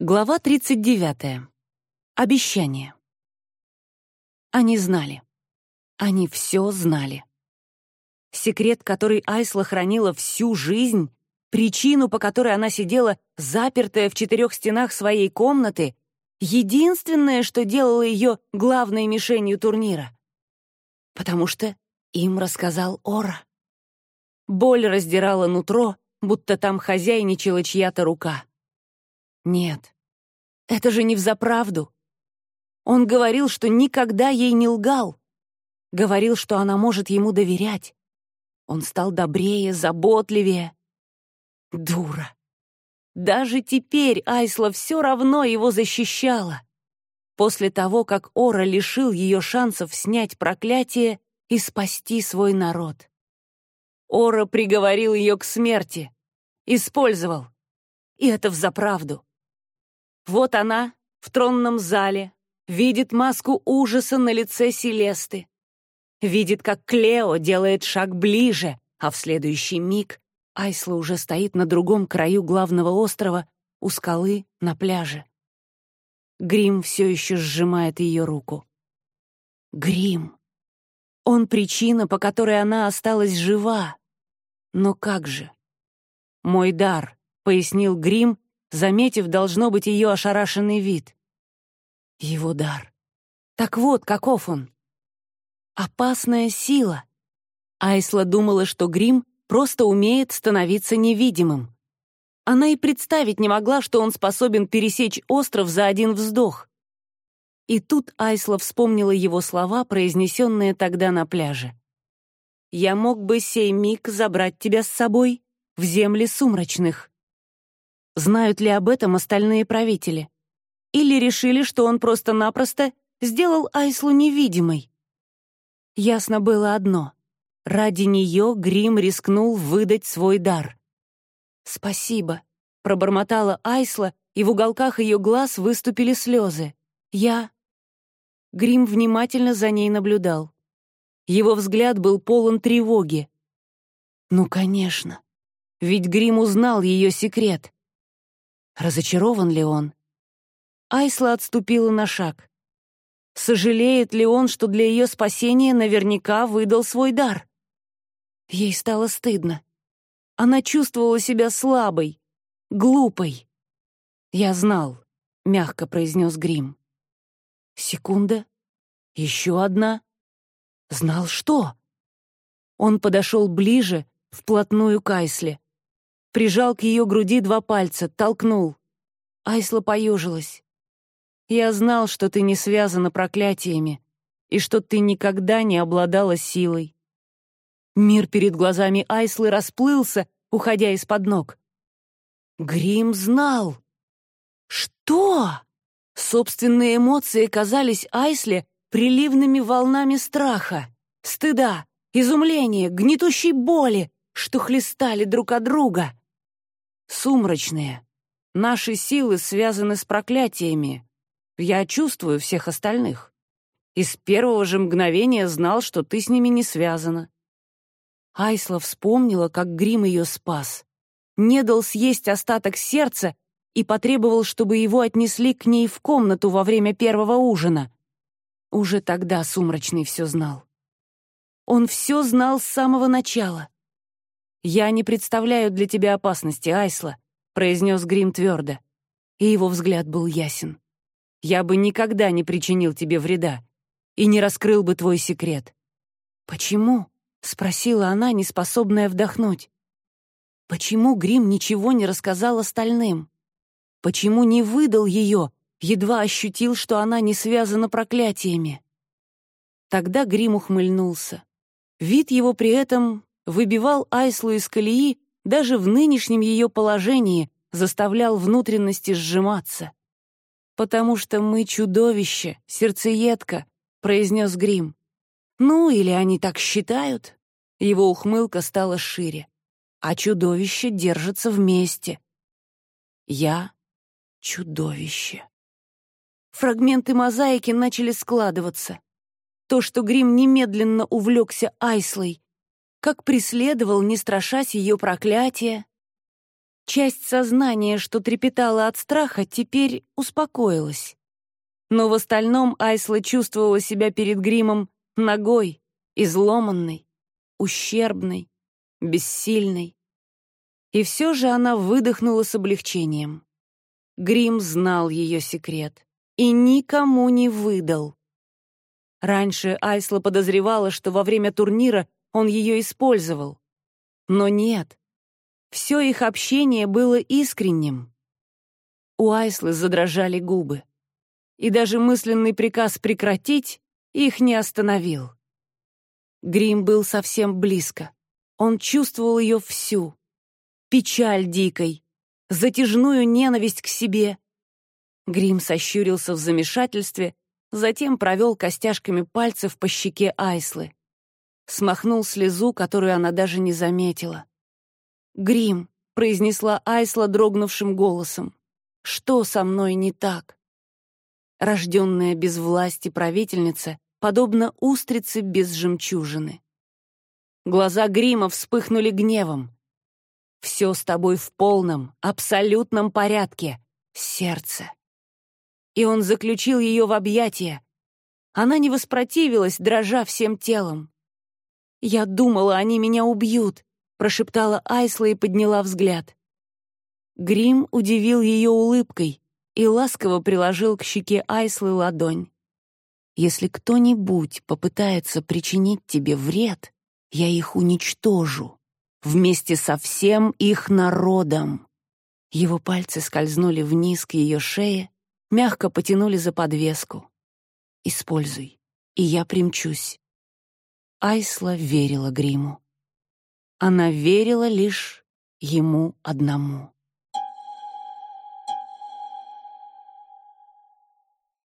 Глава 39. Обещание. Они знали. Они все знали. Секрет, который Айсла хранила всю жизнь, причину, по которой она сидела запертая в четырех стенах своей комнаты, единственное, что делало ее главной мишенью турнира. Потому что им рассказал Ора. Боль раздирала нутро, будто там хозяйничала чья-то рука. Нет, это же не взаправду. Он говорил, что никогда ей не лгал. Говорил, что она может ему доверять. Он стал добрее, заботливее. Дура. Даже теперь Айсла все равно его защищала. После того, как Ора лишил ее шансов снять проклятие и спасти свой народ. Ора приговорил ее к смерти. Использовал. И это взаправду. Вот она в тронном зале, видит маску ужаса на лице Селесты. Видит, как Клео делает шаг ближе, а в следующий миг Айсла уже стоит на другом краю главного острова, у скалы, на пляже. Грим все еще сжимает ее руку. Грим. Он причина, по которой она осталась жива. Но как же? «Мой дар», — пояснил Грим, заметив, должно быть, ее ошарашенный вид. Его дар. Так вот, каков он. Опасная сила. Айсла думала, что грим просто умеет становиться невидимым. Она и представить не могла, что он способен пересечь остров за один вздох. И тут Айсла вспомнила его слова, произнесенные тогда на пляже. «Я мог бы сей миг забрать тебя с собой в земли сумрачных». Знают ли об этом остальные правители? Или решили, что он просто-напросто сделал Айслу невидимой? Ясно было одно. Ради нее Грим рискнул выдать свой дар. «Спасибо», — пробормотала Айсла, и в уголках ее глаз выступили слезы. «Я...» Грим внимательно за ней наблюдал. Его взгляд был полон тревоги. «Ну, конечно. Ведь Грим узнал ее секрет. Разочарован ли он? Айсла отступила на шаг. Сожалеет ли он, что для ее спасения наверняка выдал свой дар? Ей стало стыдно. Она чувствовала себя слабой, глупой. «Я знал», — мягко произнес Грим. Секунда. Еще одна. Знал что? Он подошел ближе, вплотную к Айсле прижал к ее груди два пальца, толкнул. Айсла поежилась. «Я знал, что ты не связана проклятиями и что ты никогда не обладала силой». Мир перед глазами Айслы расплылся, уходя из-под ног. Грим знал. Что? Собственные эмоции казались Айсле приливными волнами страха, стыда, изумления, гнетущей боли, что хлестали друг от друга сумрачные. Наши силы связаны с проклятиями. Я чувствую всех остальных. И с первого же мгновения знал, что ты с ними не связана. Айсла вспомнила, как Грим ее спас. Не дал съесть остаток сердца и потребовал, чтобы его отнесли к ней в комнату во время первого ужина. Уже тогда Сумрачный все знал. Он все знал с самого начала. «Я не представляю для тебя опасности, Айсла», — произнес Грим твердо. И его взгляд был ясен. «Я бы никогда не причинил тебе вреда и не раскрыл бы твой секрет». «Почему?» — спросила она, неспособная вдохнуть. «Почему Грим ничего не рассказал остальным? Почему не выдал ее, едва ощутил, что она не связана проклятиями?» Тогда Грим ухмыльнулся. Вид его при этом выбивал Айслу из колеи даже в нынешнем ее положении, заставлял внутренности сжиматься. «Потому что мы чудовище, сердцеедка», — произнес Грим. «Ну, или они так считают?» Его ухмылка стала шире. «А чудовище держится вместе». «Я — чудовище». Фрагменты мозаики начали складываться. То, что Грим немедленно увлекся Айслой, как преследовал, не страшась ее проклятия. Часть сознания, что трепетала от страха, теперь успокоилась. Но в остальном Айсла чувствовала себя перед гримом ногой, изломанной, ущербной, бессильной. И все же она выдохнула с облегчением. Грим знал ее секрет и никому не выдал. Раньше Айсла подозревала, что во время турнира он ее использовал. Но нет. Все их общение было искренним. У Айслы задрожали губы. И даже мысленный приказ прекратить их не остановил. Грим был совсем близко. Он чувствовал ее всю. Печаль дикой, затяжную ненависть к себе. Грим сощурился в замешательстве, затем провел костяшками пальцев по щеке Айслы. Смахнул слезу, которую она даже не заметила. «Грим», — произнесла Айсла дрогнувшим голосом, — «что со мной не так?» Рожденная без власти правительница, подобно устрице без жемчужины. Глаза Грима вспыхнули гневом. «Все с тобой в полном, абсолютном порядке, сердце». И он заключил ее в объятия. Она не воспротивилась, дрожа всем телом. «Я думала, они меня убьют», — прошептала Айсла и подняла взгляд. Грим удивил ее улыбкой и ласково приложил к щеке Айслы ладонь. «Если кто-нибудь попытается причинить тебе вред, я их уничтожу, вместе со всем их народом». Его пальцы скользнули вниз к ее шее, мягко потянули за подвеску. «Используй, и я примчусь. Айсла верила гриму. Она верила лишь ему одному.